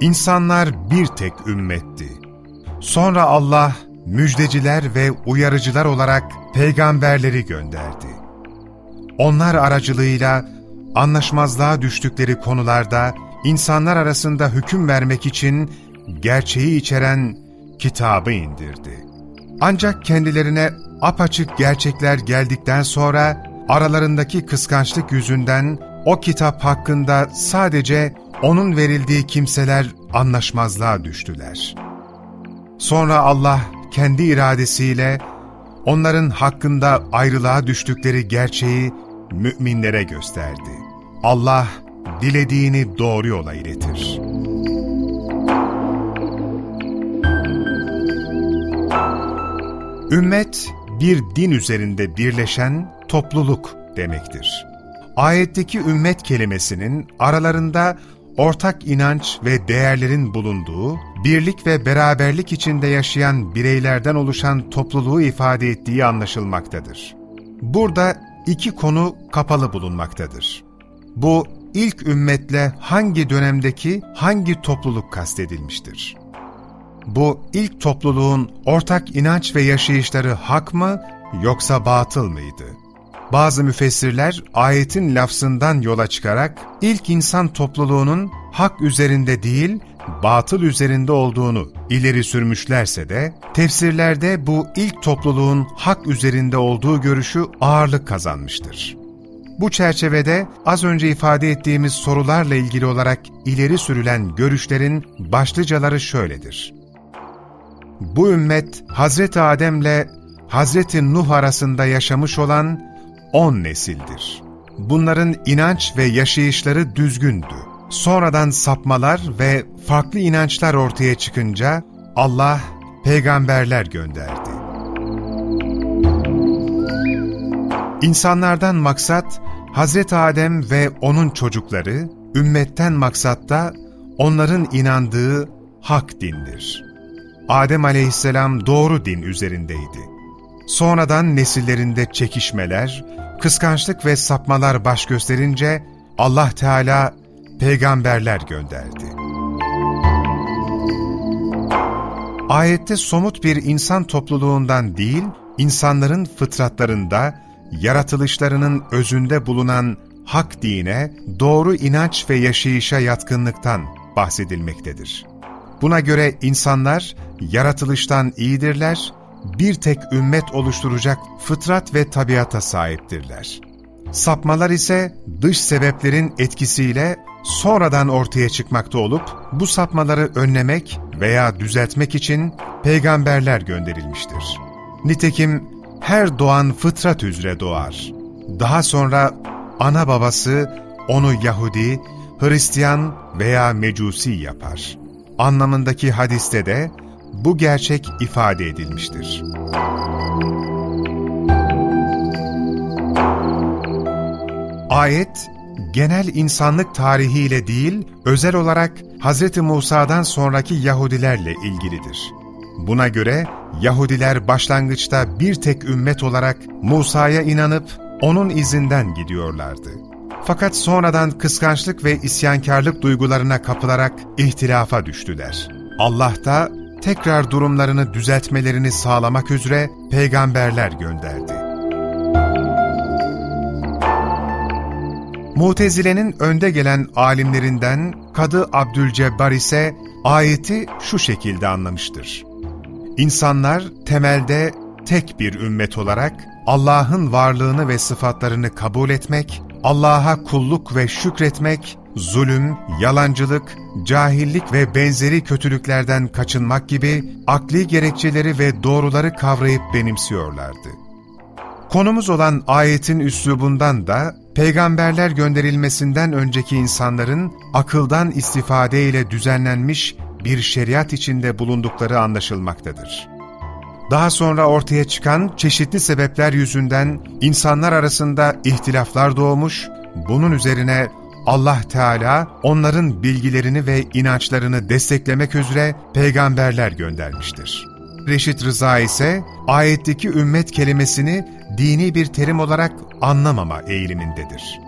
İnsanlar bir tek ümmetti. Sonra Allah müjdeciler ve uyarıcılar olarak peygamberleri gönderdi. Onlar aracılığıyla anlaşmazlığa düştükleri konularda insanlar arasında hüküm vermek için gerçeği içeren kitabı indirdi. Ancak kendilerine apaçık gerçekler geldikten sonra aralarındaki kıskançlık yüzünden o kitap hakkında sadece onun verildiği kimseler anlaşmazlığa düştüler. Sonra Allah kendi iradesiyle onların hakkında ayrılığa düştükleri gerçeği müminlere gösterdi. Allah dilediğini doğru yola iletir. Ümmet, bir din üzerinde birleşen topluluk demektir. Ayetteki ümmet kelimesinin aralarında ortak inanç ve değerlerin bulunduğu, birlik ve beraberlik içinde yaşayan bireylerden oluşan topluluğu ifade ettiği anlaşılmaktadır. Burada iki konu kapalı bulunmaktadır. Bu ilk ümmetle hangi dönemdeki hangi topluluk kastedilmiştir? Bu ilk topluluğun ortak inanç ve yaşayışları hak mı yoksa batıl mıydı? Bazı müfessirler ayetin lafzından yola çıkarak ilk insan topluluğunun hak üzerinde değil, batıl üzerinde olduğunu ileri sürmüşlerse de, tefsirlerde bu ilk topluluğun hak üzerinde olduğu görüşü ağırlık kazanmıştır. Bu çerçevede az önce ifade ettiğimiz sorularla ilgili olarak ileri sürülen görüşlerin başlıcaları şöyledir. Bu ümmet Hazreti Adem'le Hazreti Nuh arasında yaşamış olan on nesildir. Bunların inanç ve yaşayışları düzgündü. Sonradan sapmalar ve farklı inançlar ortaya çıkınca Allah peygamberler gönderdi. İnsanlardan maksat Hazreti Adem ve onun çocukları, ümmetten maksat da onların inandığı hak dindir. Adem aleyhisselam doğru din üzerindeydi. Sonradan nesillerinde çekişmeler, kıskançlık ve sapmalar baş gösterince Allah Teala peygamberler gönderdi. Ayette somut bir insan topluluğundan değil, insanların fıtratlarında, yaratılışlarının özünde bulunan hak dine, doğru inanç ve yaşayışa yatkınlıktan bahsedilmektedir. Buna göre insanlar yaratılıştan iyidirler, bir tek ümmet oluşturacak fıtrat ve tabiata sahiptirler. Sapmalar ise dış sebeplerin etkisiyle sonradan ortaya çıkmakta olup bu sapmaları önlemek veya düzeltmek için peygamberler gönderilmiştir. Nitekim her doğan fıtrat üzere doğar. Daha sonra ana babası onu Yahudi, Hristiyan veya Mecusi yapar. Anlamındaki hadiste de bu gerçek ifade edilmiştir. Ayet, genel insanlık tarihiyle değil, özel olarak Hz. Musa'dan sonraki Yahudilerle ilgilidir. Buna göre Yahudiler başlangıçta bir tek ümmet olarak Musa'ya inanıp onun izinden gidiyorlardı. Fakat sonradan kıskançlık ve isyankarlık duygularına kapılarak ihtilafa düştüler. Allah da tekrar durumlarını düzeltmelerini sağlamak üzere peygamberler gönderdi. Mutezile'nin önde gelen alimlerinden Kadı Abdülcebbar ise ayeti şu şekilde anlamıştır. İnsanlar temelde tek bir ümmet olarak Allah'ın varlığını ve sıfatlarını kabul etmek, Allah'a kulluk ve şükretmek, zulüm, yalancılık, cahillik ve benzeri kötülüklerden kaçınmak gibi akli gerekçeleri ve doğruları kavrayıp benimsiyorlardı. Konumuz olan ayetin üslubundan da peygamberler gönderilmesinden önceki insanların akıldan istifade ile düzenlenmiş bir şeriat içinde bulundukları anlaşılmaktadır. Daha sonra ortaya çıkan çeşitli sebepler yüzünden insanlar arasında ihtilaflar doğmuş, bunun üzerine Allah Teala onların bilgilerini ve inançlarını desteklemek üzere peygamberler göndermiştir. Reşit Rıza ise ayetteki ümmet kelimesini dini bir terim olarak anlamama eğilimindedir.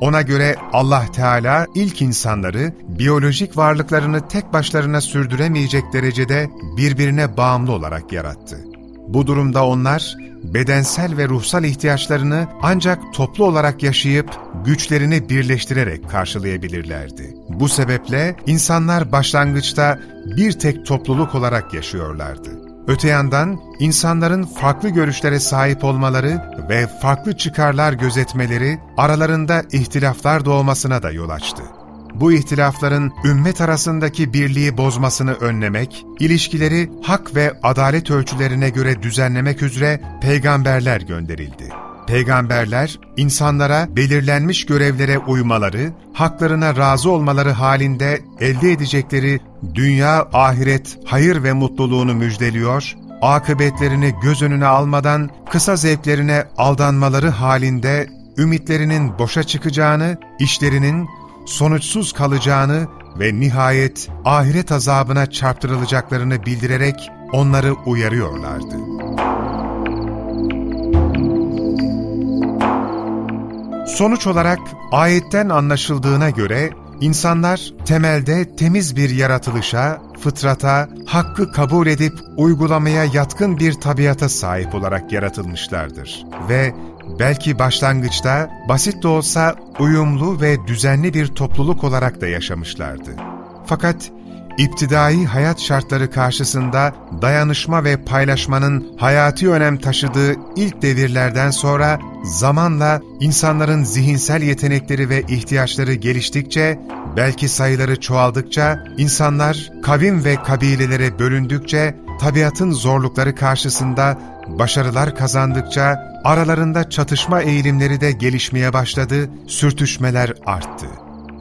Ona göre Allah Teala ilk insanları biyolojik varlıklarını tek başlarına sürdüremeyecek derecede birbirine bağımlı olarak yarattı. Bu durumda onlar bedensel ve ruhsal ihtiyaçlarını ancak toplu olarak yaşayıp güçlerini birleştirerek karşılayabilirlerdi. Bu sebeple insanlar başlangıçta bir tek topluluk olarak yaşıyorlardı. Öte yandan insanların farklı görüşlere sahip olmaları ve farklı çıkarlar gözetmeleri aralarında ihtilaflar doğmasına da yol açtı. Bu ihtilafların ümmet arasındaki birliği bozmasını önlemek, ilişkileri hak ve adalet ölçülerine göre düzenlemek üzere peygamberler gönderildi. Peygamberler, insanlara belirlenmiş görevlere uymaları, haklarına razı olmaları halinde elde edecekleri dünya, ahiret, hayır ve mutluluğunu müjdeliyor, akıbetlerini göz önüne almadan kısa zevklerine aldanmaları halinde ümitlerinin boşa çıkacağını, işlerinin sonuçsuz kalacağını ve nihayet ahiret azabına çarptırılacaklarını bildirerek onları uyarıyorlardı. Sonuç olarak ayetten anlaşıldığına göre insanlar temelde temiz bir yaratılışa, fıtrata, hakkı kabul edip uygulamaya yatkın bir tabiata sahip olarak yaratılmışlardır ve belki başlangıçta basit de olsa uyumlu ve düzenli bir topluluk olarak da yaşamışlardı. Fakat İptidai hayat şartları karşısında dayanışma ve paylaşmanın hayati önem taşıdığı ilk devirlerden sonra zamanla insanların zihinsel yetenekleri ve ihtiyaçları geliştikçe, belki sayıları çoğaldıkça, insanlar kavim ve kabilelere bölündükçe, tabiatın zorlukları karşısında başarılar kazandıkça aralarında çatışma eğilimleri de gelişmeye başladı, sürtüşmeler arttı.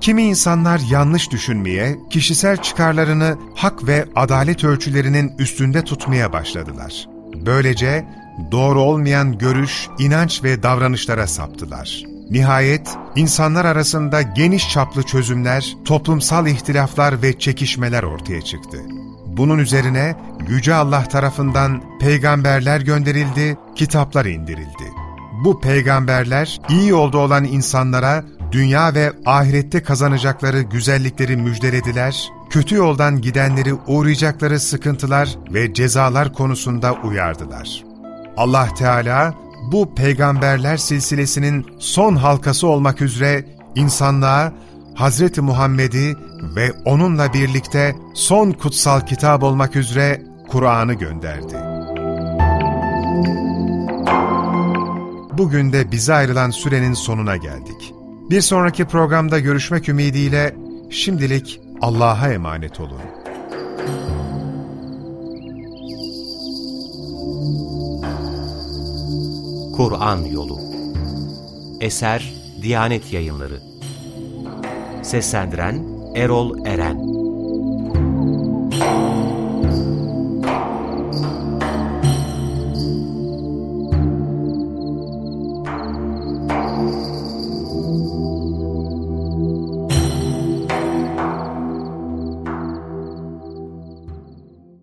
Kimi insanlar yanlış düşünmeye, kişisel çıkarlarını hak ve adalet ölçülerinin üstünde tutmaya başladılar. Böylece doğru olmayan görüş, inanç ve davranışlara saptılar. Nihayet insanlar arasında geniş çaplı çözümler, toplumsal ihtilaflar ve çekişmeler ortaya çıktı. Bunun üzerine Yüce Allah tarafından peygamberler gönderildi, kitaplar indirildi. Bu peygamberler iyi yolda olan insanlara dünya ve ahirette kazanacakları güzellikleri müjdelediler, kötü yoldan gidenleri uğrayacakları sıkıntılar ve cezalar konusunda uyardılar. Allah Teala bu peygamberler silsilesinin son halkası olmak üzere insanlığa Hazreti Muhammed'i ve onunla birlikte son kutsal kitap olmak üzere Kur'an'ı gönderdi. Bugün de bize ayrılan sürenin sonuna geldik. Bir sonraki programda görüşmek ümidiyle şimdilik Allah'a emanet olun. Kur'an Yolu Eser Diyanet Yayınları Seslendiren Erol Eren